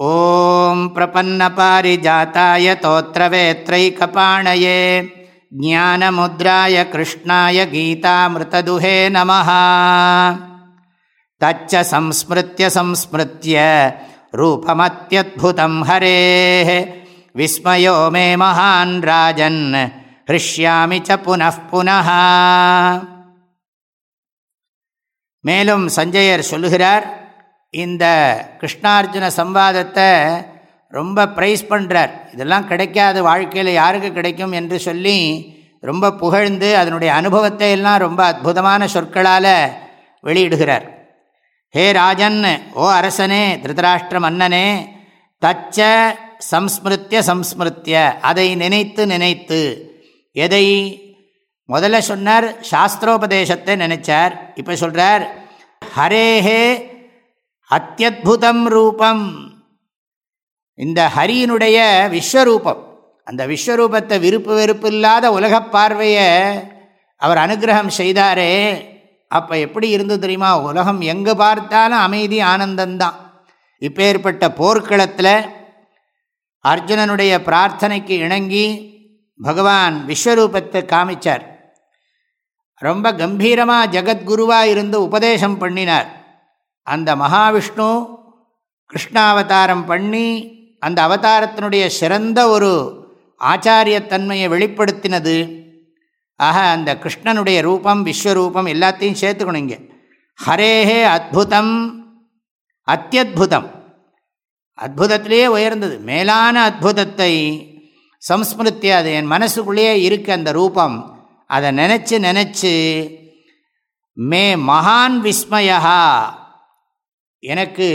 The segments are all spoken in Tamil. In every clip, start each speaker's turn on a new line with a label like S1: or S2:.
S1: ॐ प्रपन्नपारिजाताय तोत्रवेत्रैकपाणये ज्ञानमुद्राय कृष्णाय गीतामृतदुहे नमः तच्च संस्मृत्य संस्मृत्य रूपमत्यद्भुतं हरेः विस्मयो मे महान् राजन् हृष्यामि च पुनः पुनः மேலும் சஞ்சயர் சொல்லுகிறார் இந்த கிருஷ்ணார்ஜுன சம்வாதத்தை ரொம்ப ப்ரைஸ் பண்ணுறார் இதெல்லாம் கிடைக்காது வாழ்க்கையில் யாருக்கு கிடைக்கும் என்று சொல்லி ரொம்ப புகழ்ந்து அதனுடைய அனுபவத்தை எல்லாம் ரொம்ப அற்புதமான சொற்களால் வெளியிடுகிறார். ஹே ராஜன் ஓ அரசனே திருதராஷ்டிர மன்னனே தச்ச சம்ஸ்மிருத்திய சம்ஸ்மிருத்திய அதை நினைத்து நினைத்து. எதை? முதல்ல சொன்னார் சாஸ்திரோபதேசத்தை நினைச்சார். இப்போ சொல்கிறார் ஹரேஹே அத்தியுதம் ரூபம். இந்த ஹரியினுடைய விஸ்வரூபம் அந்த விஸ்வரூபத்தை விருப்பு வெறுப்பு இல்லாத உலக பார்வையை அவர் அனுகிரகம் செய்தாரே அப்போ எப்படி இருந்து தெரியுமா? உலகம் எங்கே பார்த்தாலும் அமைதி ஆனந்தந்தான். இப்போ ஏற்பட்ட போர்க்களத்தில் அர்ஜுனனுடைய பிரார்த்தனைக்கு இணங்கி பகவான் விஸ்வரூபத்தை காமிச்சார். ரொம்ப கம்பீரமாக ஜகத்குருவாக இருந்து உபதேசம் பண்ணினார். அந்த மகாவிஷ்ணு கிருஷ்ணாவதாரம் பண்ணி அந்த அவதாரத்தினுடைய சிறந்த ஒரு ஆச்சாரியத்தன்மையை வெளிப்படுத்தினது. ஆக அந்த கிருஷ்ணனுடைய ரூபம் விஸ்வரூபம் எல்லாத்தையும் சேர்த்துக்கணும் இங்கே. ஹரேஹே அத்புதம் அத்தியுதம் அற்புதத்திலேயே உயர்ந்தது. மேலான அற்புதத்தை சம்ஸ்மிருத்தி அது என் மனசுக்குள்ளேயே இருக்கு அந்த ரூபம். அதை நினச்சி நினச்சி மே மகான் விஸ்மயா எனக்கு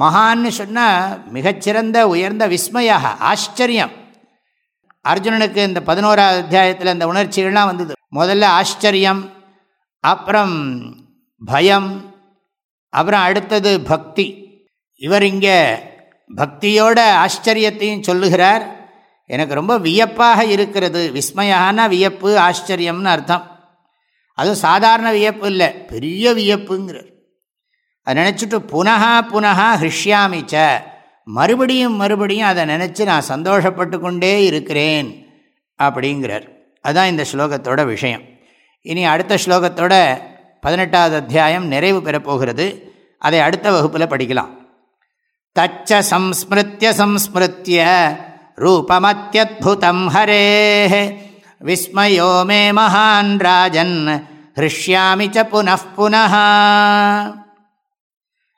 S1: மகான்னு சொன்னால் மிகச்சிறந்த உயர்ந்த விஸ்மயா ஆச்சரியம். அர்ஜுனனுக்கு இந்த பதினோராவது அத்தியாயத்தில் இந்த உணர்ச்சிகள்லாம் வந்தது. முதல்ல ஆச்சரியம் அப்புறம் பயம் அப்புறம் அடுத்தது பக்தி. இவர் இங்கே பக்தியோட ஆச்சரியத்தையும் சொல்லுகிறார். எனக்கு ரொம்ப வியப்பாக இருக்கிறது. விஸ்மயான வியப்பு ஆச்சரியம்னு அர்த்தம். அதுவும் சாதாரண வியப்பு இல்லை பெரிய வியப்புங்கிறார். அதை நினச்சிட்டு புனகா புனகா ஹிருஷ்யாமிச்ச மறுபடியும் மறுபடியும் அதை நினச்சி நான் சந்தோஷப்பட்டு கொண்டே இருக்கிறேன் அப்படிங்கிறார். அதுதான் இந்த ஸ்லோகத்தோட விஷயம். இனி அடுத்த ஸ்லோகத்தோட பதினெட்டாவது அத்தியாயம் நிறைவு பெறப்போகிறது. அதை அடுத்த வகுப்பில் படிக்கலாம். தச்ச சம்ஸ்மிருத்திய சம்ஸ்மிருத்திய ரூபமத்தியுதம் ஹரே. விஸ்மயோ மே மகான் ராஜன் ஹிருஷ்யாமி ச புனః